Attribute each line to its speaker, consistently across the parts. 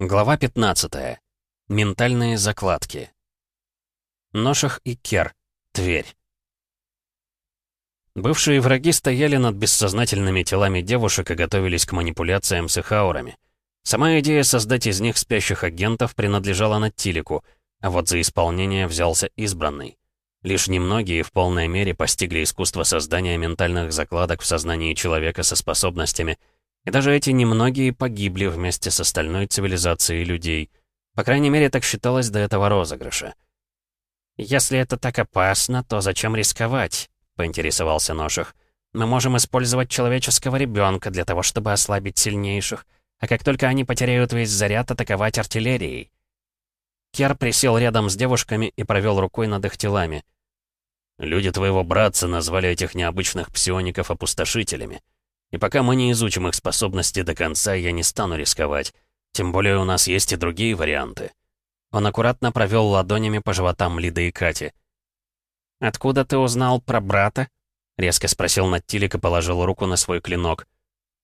Speaker 1: Глава 15. Ментальные закладки. Ношах и Кер. Тверь. Бывшие враги стояли над бессознательными телами девушек и готовились к манипуляциям с их аурами. Сама идея создать из них спящих агентов принадлежала Наттилику, а вот за исполнение взялся избранный. Лишь немногие в полной мере постигли искусство создания ментальных закладок в сознании человека со способностями — и даже эти немногие погибли вместе с остальной цивилизацией людей. По крайней мере, так считалось до этого розыгрыша. «Если это так опасно, то зачем рисковать?» — поинтересовался Ноших. «Мы можем использовать человеческого ребенка для того, чтобы ослабить сильнейших, а как только они потеряют весь заряд, атаковать артиллерией». Кер присел рядом с девушками и провел рукой над их телами.
Speaker 2: «Люди твоего братца назвали этих необычных псиоников опустошителями. И пока мы не изучим их способности до конца, я не стану рисковать. Тем более у нас есть и другие варианты».
Speaker 1: Он аккуратно провел ладонями по животам Лиды и Кати. «Откуда ты узнал про брата?» — резко спросил Наттилик и положил руку на свой клинок.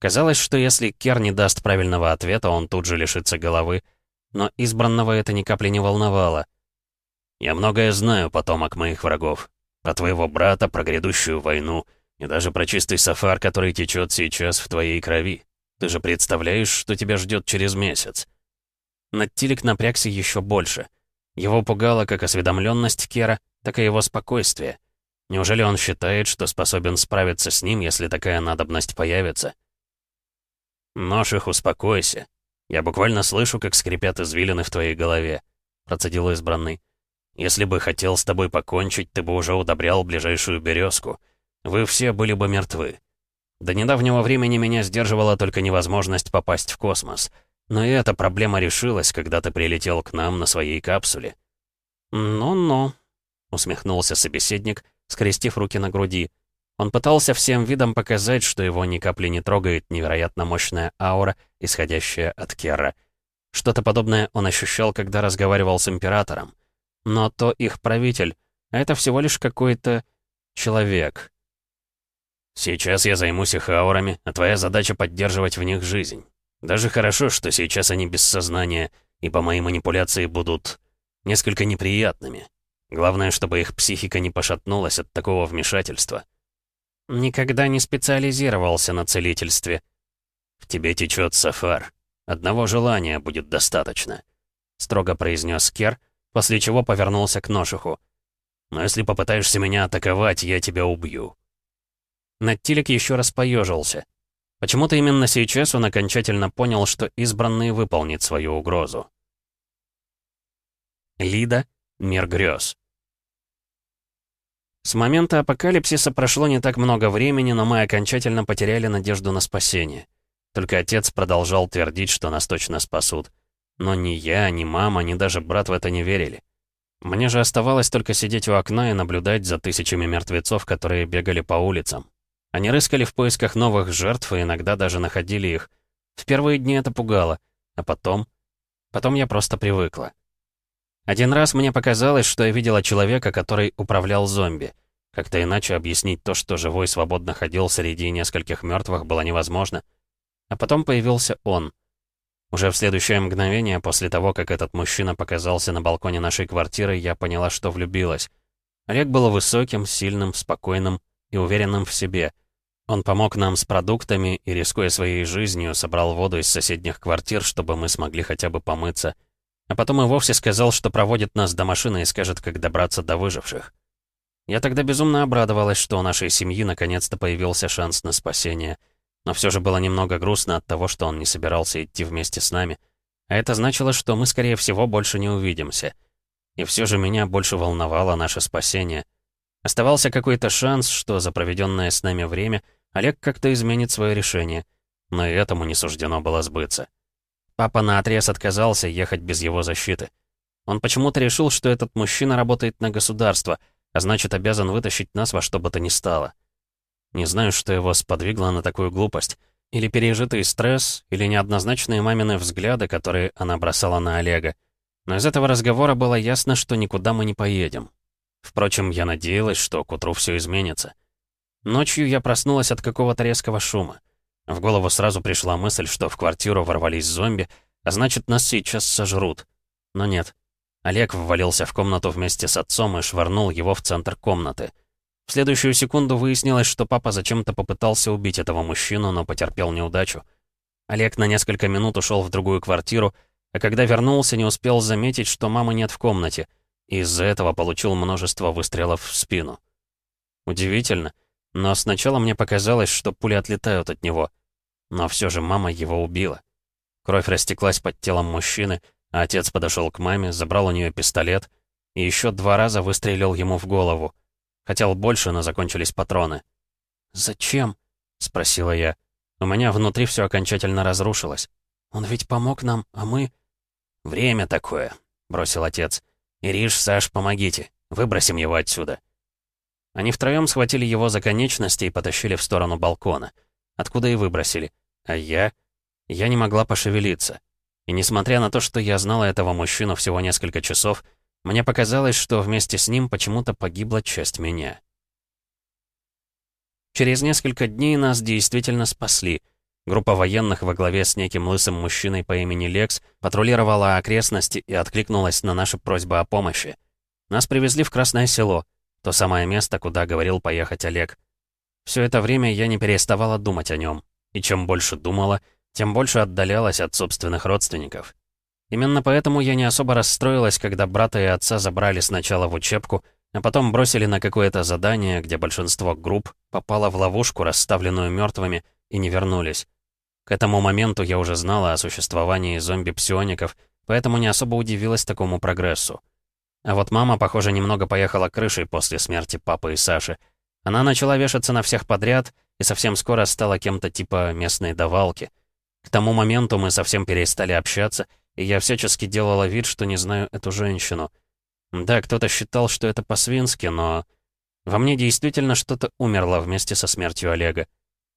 Speaker 1: Казалось, что если Кер не даст правильного ответа, он тут же лишится головы. Но избранного это ни капли не волновало.
Speaker 2: «Я многое знаю, потомок моих врагов. Про твоего брата, про грядущую войну. И даже про чистый сафар, который течет сейчас в твоей крови. Ты же представляешь, что тебя ждет через месяц?»
Speaker 1: Наттилик напрягся еще больше. Его пугало как осведомленность Кера, так и его спокойствие. Неужели он считает, что способен справиться с ним, если такая надобность появится?
Speaker 2: «Нож их, успокойся. Я буквально слышу, как скрипят извилины в твоей голове», — процедил избранный. «Если бы хотел с тобой покончить, ты бы уже удобрял ближайшую березку вы все были бы мертвы. До недавнего времени меня сдерживала только невозможность попасть в космос. Но и эта проблема решилась, когда ты прилетел к нам на своей капсуле.
Speaker 1: «Ну-ну», — усмехнулся собеседник, скрестив руки на груди. Он пытался всем видом показать, что его ни капли не трогает невероятно мощная аура, исходящая от Керра. Что-то подобное он ощущал, когда разговаривал с Императором. Но то их правитель, это всего лишь какой-то человек.
Speaker 2: Сейчас я займусь их аурами, а твоя задача поддерживать в них жизнь. Даже хорошо, что сейчас они без сознания, и по моей манипуляции будут несколько неприятными. Главное, чтобы их психика не пошатнулась от такого вмешательства.
Speaker 1: Никогда не специализировался на целительстве.
Speaker 2: В тебе течет сафар. Одного желания будет достаточно, строго произнес Кер, после чего повернулся к Ношиху. Но если попытаешься меня атаковать, я тебя убью.
Speaker 1: Наттилик еще раз поежился. Почему-то именно сейчас он окончательно понял, что избранный выполнит свою угрозу. Лида, мир грез. С момента апокалипсиса прошло не так много времени, но мы окончательно потеряли надежду на спасение. Только отец продолжал твердить, что нас точно спасут. Но ни я, ни мама, ни даже брат в это не верили. Мне же оставалось только сидеть у окна и наблюдать за тысячами мертвецов, которые бегали по улицам. Они рыскали в поисках новых жертв и иногда даже находили их. В первые дни это пугало, а потом... Потом я просто привыкла. Один раз мне показалось, что я видела человека, который управлял зомби. Как-то иначе объяснить то, что живой свободно ходил среди нескольких мертвых, было невозможно. А потом появился он. Уже в следующее мгновение, после того, как этот мужчина показался на балконе нашей квартиры, я поняла, что влюбилась. Олег был высоким, сильным, спокойным и уверенным в себе — он помог нам с продуктами и, рискуя своей жизнью, собрал воду из соседних квартир, чтобы мы смогли хотя бы помыться. А потом и вовсе сказал, что проводит нас до машины и скажет, как добраться до выживших. Я тогда безумно обрадовалась, что у нашей семьи наконец-то появился шанс на спасение. Но все же было немного грустно от того, что он не собирался идти вместе с нами. А это значило, что мы, скорее всего, больше не увидимся. И все же меня больше волновало наше спасение. Оставался какой-то шанс, что за проведенное с нами время — Олег как-то изменит свое решение. Но и этому не суждено было сбыться. Папа наотрез отказался ехать без его защиты. Он почему-то решил, что этот мужчина работает на государство, а значит, обязан вытащить нас во что бы то ни стало. Не знаю, что его сподвигло на такую глупость. Или пережитый стресс, или неоднозначные мамины взгляды, которые она бросала на Олега. Но из этого разговора было ясно, что никуда мы не поедем. Впрочем, я надеялась, что к утру все изменится. Ночью я проснулась от какого-то резкого шума. В голову сразу пришла мысль, что в квартиру ворвались зомби, А значит, нас сейчас сожрут. Но нет. Олег ввалился в комнату вместе с отцом и швырнул его в центр комнаты. В следующую секунду выяснилось, что папа зачем-то попытался убить этого мужчину, но потерпел неудачу. Олег на несколько минут ушел в другую квартиру, а когда вернулся, не успел заметить, что мамы нет в комнате, и из-за этого получил множество выстрелов в спину. Удивительно, но сначала мне показалось, что пули отлетают от него. Но все же мама его убила. Кровь растеклась под телом мужчины, а отец подошел к маме, забрал у нее пистолет и еще два раза выстрелил ему в голову. Хотел больше, но закончились патроны. «Зачем?» — спросила я. У меня внутри все окончательно разрушилось. «Он ведь помог нам, а мы...» «Время такое», — бросил отец. «Ириш, Саш, помогите. Выбросим его отсюда». Они втроем схватили его за конечности и потащили в сторону балкона. Откуда и выбросили. А я... Я не могла пошевелиться. И несмотря на то, что я знала этого мужчину всего несколько часов, мне показалось, что вместе с ним почему-то погибла часть меня. Через несколько дней нас действительно спасли. Группа военных во главе с неким лысым мужчиной по имени Лекс патрулировала окрестности и откликнулась на наши просьбы о помощи. Нас привезли в Красное Село, то самое место, куда говорил поехать Олег. Все это время я не переставала думать о нем. И чем больше думала, тем больше отдалялась от собственных родственников. Именно поэтому я не особо расстроилась, когда брата и отца забрали сначала в учебку, а потом бросили на какое-то задание, где большинство групп попало в ловушку, расставленную мертвыми, и не вернулись. К этому моменту я уже знала о существовании зомби-псиоников, поэтому не особо удивилась такому прогрессу. А вот мама, похоже, немного поехала крышей после смерти папы и Саши. Она начала вешаться на всех подряд и совсем скоро стала кем-то типа местной давалки. К тому моменту мы совсем перестали общаться, и я всячески делала вид, что не знаю эту женщину. Да, кто-то считал, что это по-свински, но... Во мне действительно что-то умерло вместе со смертью Олега.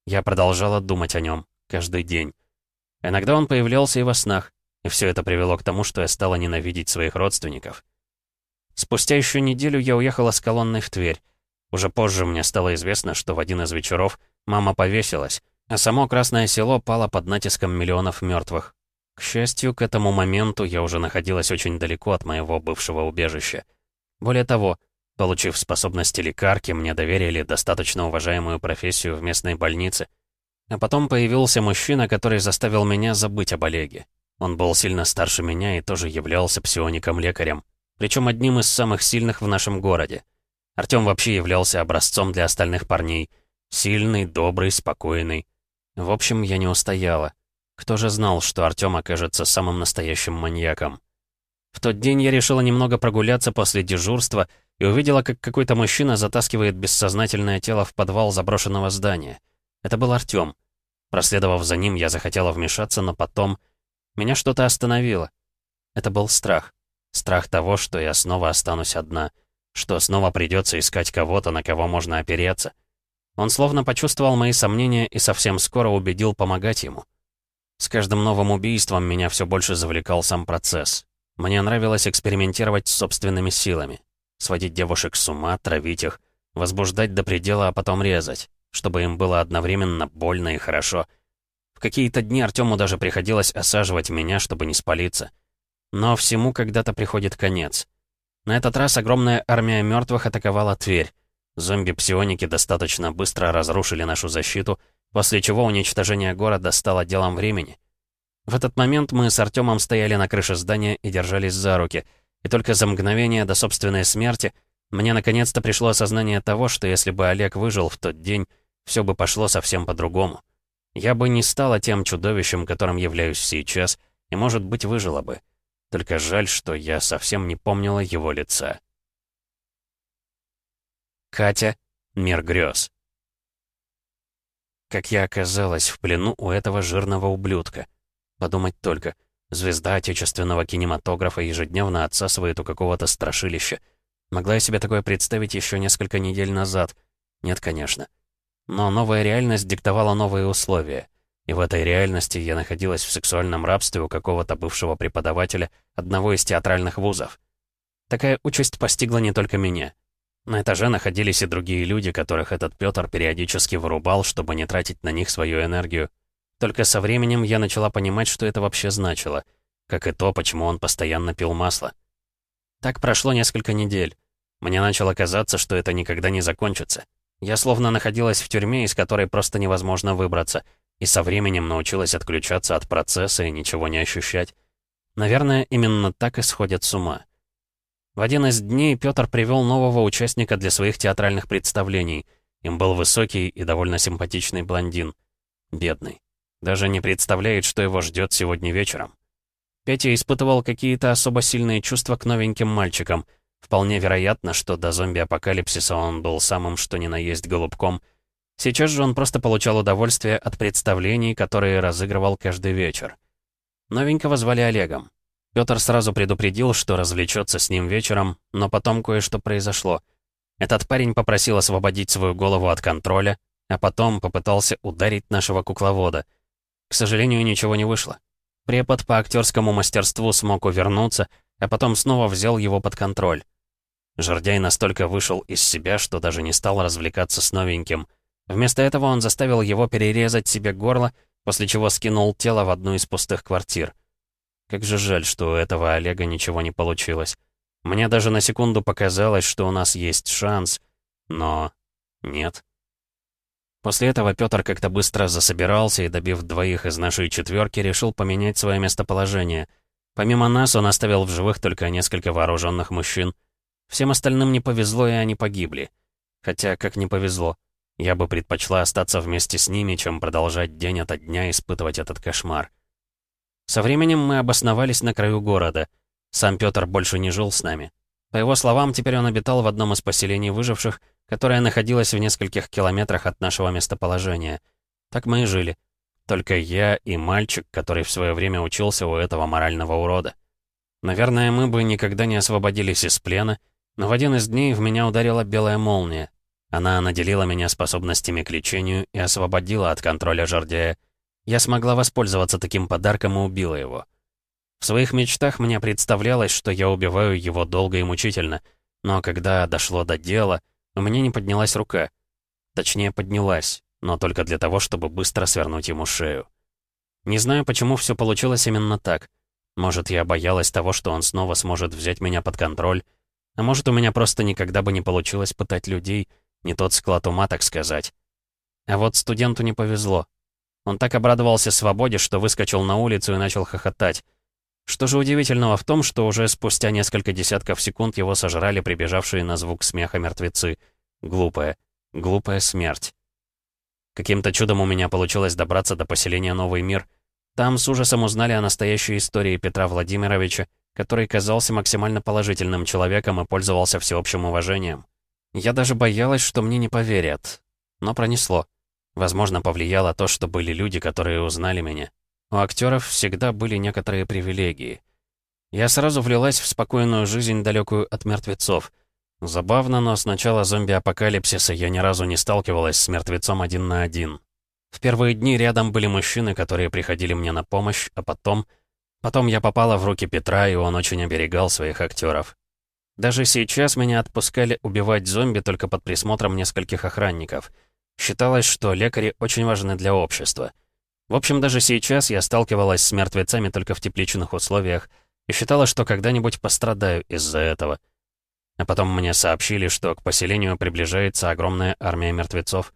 Speaker 1: Я продолжала думать о нем каждый день. Иногда он появлялся и во снах, и все это привело к тому, что я стала ненавидеть своих родственников. Спустя еще неделю я уехала с колонной в Тверь. Уже позже мне стало известно, что в один из вечеров мама повесилась, а само Красное Село пало под натиском миллионов мертвых. К счастью, к этому моменту я уже находилась очень далеко от моего бывшего убежища. Более того, получив способности лекарки, мне доверили достаточно уважаемую профессию в местной больнице. А потом появился мужчина, который заставил меня забыть об Олеге. Он был сильно старше меня и тоже являлся псиоником-лекарем, причем одним из самых сильных в нашем городе. Артём вообще являлся образцом для остальных парней. Сильный, добрый, спокойный. В общем, я не устояла. Кто же знал, что Артём окажется самым настоящим маньяком? В тот день я решила немного прогуляться после дежурства и увидела, как какой-то мужчина затаскивает бессознательное тело в подвал заброшенного здания. Это был Артём. Проследовав за ним, я захотела вмешаться, но потом... Меня что-то остановило. Это был страх. Страх того, что я снова останусь одна. Что снова придется искать кого-то, на кого можно опереться. Он словно почувствовал мои сомнения и совсем скоро убедил помогать ему. С каждым новым убийством меня все больше завлекал сам процесс. Мне нравилось экспериментировать с собственными силами. Сводить девушек с ума, травить их, возбуждать до предела, а потом резать, чтобы им было одновременно больно и хорошо. В какие-то дни Артему даже приходилось осаживать меня, чтобы не спалиться. Но всему когда-то приходит конец. На этот раз огромная армия мертвых атаковала Тверь. Зомби-псионики достаточно быстро разрушили нашу защиту, после чего уничтожение города стало делом времени. В этот момент мы с Артемом стояли на крыше здания и держались за руки, и только за мгновение до собственной смерти мне наконец-то пришло осознание того, что если бы Олег выжил в тот день, все бы пошло совсем по-другому. Я бы не стала тем чудовищем, которым являюсь сейчас, и, может быть, выжила бы. Только жаль, что я совсем не помнила его лица. Катя. Мир грез. Как я оказалась в плену у этого жирного ублюдка. Подумать только. Звезда отечественного кинематографа ежедневно отсасывает у какого-то страшилища. Могла я себе такое представить еще несколько недель назад? Нет, конечно. Но новая реальность диктовала новые условия. И в этой реальности я находилась в сексуальном рабстве у какого-то бывшего преподавателя одного из театральных вузов. Такая участь постигла не только меня. На этаже находились и другие люди, которых этот Пётр периодически вырубал, чтобы не тратить на них свою энергию. Только со временем я начала понимать, что это вообще значило. как и то, почему он постоянно пил масло. Так прошло несколько недель. Мне начало казаться, что это никогда не закончится. Я словно находилась в тюрьме, из которой просто невозможно выбраться, и со временем научилась отключаться от процесса и ничего не ощущать. Наверное, именно так и сходят с ума. В один из дней Пётр привел нового участника для своих театральных представлений. Им был высокий и довольно симпатичный блондин. Бедный. Даже не представляет, что его ждет сегодня вечером. Петя испытывал какие-то особо сильные чувства к новеньким мальчикам. Вполне вероятно, что до зомби-апокалипсиса он был самым что ни на есть голубком. Сейчас же он просто получал удовольствие от представлений, которые разыгрывал каждый вечер. Новенького звали Олегом. Пётр сразу предупредил, что развлечется с ним вечером, но потом кое-что произошло. Этот парень попросил освободить свою голову от контроля, а потом попытался ударить нашего кукловода. К сожалению, ничего не вышло. Препод по актерскому мастерству смог увернуться, а потом снова взял его под контроль. Жердяй настолько вышел из себя, что даже не стал развлекаться с новеньким. Вместо этого он заставил его перерезать себе горло, после чего скинул тело в одну из пустых квартир. Как же жаль, что у этого Олега ничего не получилось. Мне даже на секунду показалось, что у нас есть шанс, но нет. После этого Пётр как-то быстро засобирался и, добив двоих из нашей четверки, решил поменять свое местоположение. Помимо нас, он оставил в живых только несколько вооруженных мужчин. Всем остальным не повезло, и они погибли. Хотя, как не повезло. Я бы предпочла остаться вместе с ними, чем продолжать день ото дня испытывать этот кошмар. Со временем мы обосновались на краю города. Сам Пётр больше не жил с нами. По его словам, теперь он обитал в одном из поселений выживших, которое находилось в нескольких километрах от нашего местоположения. Так мы и жили. Только я и мальчик, который в свое время учился у этого морального урода. Наверное, мы бы никогда не освободились из плена, но в один из дней в меня ударила белая молния. Она наделила меня способностями к лечению и освободила от контроля Жордяя. Я смогла воспользоваться таким подарком и убила его. В своих мечтах мне представлялось, что я убиваю его долго и мучительно, но когда дошло до дела, у меня не поднялась рука. Точнее, поднялась, но только для того, чтобы быстро свернуть ему шею. Не знаю, почему все получилось именно так. Может, я боялась того, что он снова сможет взять меня под контроль, а может, у меня просто никогда бы не получилось пытать людей, не тот склад ума, так сказать. А вот студенту не повезло. Он так обрадовался свободе, что выскочил на улицу и начал хохотать. Что же удивительного в том, что уже спустя несколько десятков секунд его сожрали прибежавшие на звук смеха мертвецы. Глупая, глупая смерть. Каким-то чудом у меня получилось добраться до поселения Новый мир. Там с ужасом узнали о настоящей истории Петра Владимировича, который казался максимально положительным человеком и пользовался всеобщим уважением. Я даже боялась, что мне не поверят. Но пронесло. Возможно, повлияло то, что были люди, которые узнали меня. У актеров всегда были некоторые привилегии. Я сразу влилась в спокойную жизнь, далекую от мертвецов. Забавно, но с начала зомби-апокалипсиса я ни разу не сталкивалась с мертвецом один на один. В первые дни рядом были мужчины, которые приходили мне на помощь, а потом... Потом я попала в руки Петра, и он очень оберегал своих актеров. Даже сейчас меня отпускали убивать зомби только под присмотром нескольких охранников. Считалось, что лекари очень важны для общества. В общем, даже сейчас я сталкивалась с мертвецами только в тепличных условиях и считала, что когда-нибудь пострадаю из-за этого. А потом мне сообщили, что к поселению приближается огромная армия мертвецов.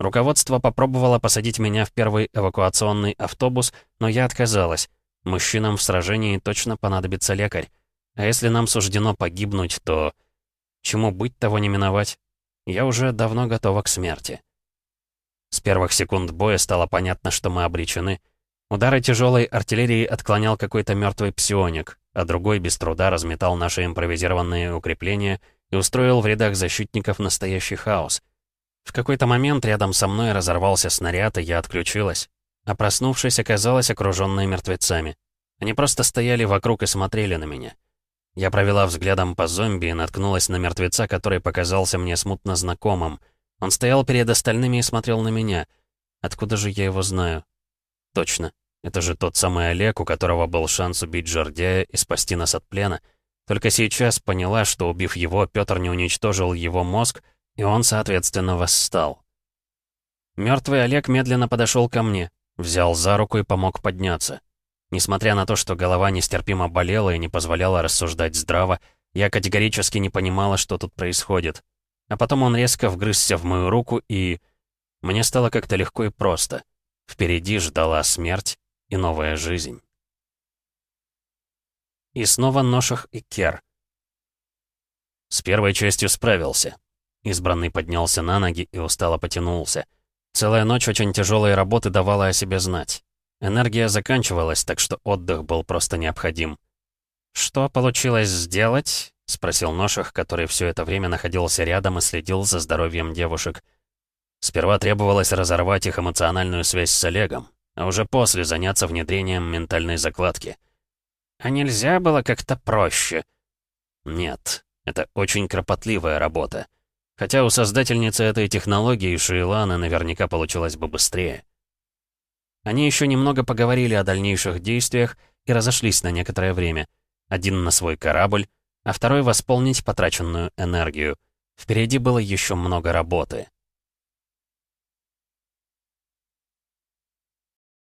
Speaker 1: Руководство попробовало посадить меня в первый эвакуационный автобус, но я отказалась. Мужчинам в сражении точно понадобится лекарь. А если нам суждено погибнуть, то... Чему быть, того не миновать. Я уже давно готова к смерти. С первых секунд боя стало понятно, что мы обречены. Удары тяжелой артиллерии отклонял какой-то мертвый псионик, а другой без труда разметал наши импровизированные укрепления и устроил в рядах защитников настоящий хаос. В какой-то момент рядом со мной разорвался снаряд, и я отключилась. А проснувшись, оказалась окруженной мертвецами. Они просто стояли вокруг и смотрели на меня. Я провела взглядом по зомби и наткнулась на мертвеца, который показался мне смутно знакомым. Он стоял перед остальными и смотрел на меня. Откуда же я его знаю? Точно. Это же тот самый Олег, у которого был шанс убить Жордяя и спасти нас от плена. Только сейчас поняла, что, убив его, Пётр не уничтожил его мозг, и он, соответственно, восстал. Мертвый Олег медленно подошел ко мне, взял за руку и помог подняться. Несмотря на то, что голова нестерпимо болела и не позволяла рассуждать здраво, я категорически не понимала, что тут происходит. А потом он резко вгрызся в мою руку, и... Мне стало как-то легко и просто. Впереди ждала смерть и новая жизнь. И снова Ношах и Кер. С первой частью справился. Избранный поднялся на ноги и устало потянулся. Целая ночь очень тяжелой работы давала о себе знать. Энергия заканчивалась, так что отдых был просто необходим. «Что получилось сделать?» — спросил Ношах, который все это время находился рядом и следил за здоровьем девушек. Сперва требовалось разорвать их эмоциональную связь с Олегом, а уже после заняться внедрением ментальной закладки. «А нельзя было как-то проще?» «Нет, это очень кропотливая работа. Хотя у создательницы этой технологии Шейланы наверняка получилось бы быстрее». Они еще немного поговорили о дальнейших действиях и разошлись на некоторое время. Один на свой корабль, а второй восполнить потраченную энергию. Впереди было еще много работы.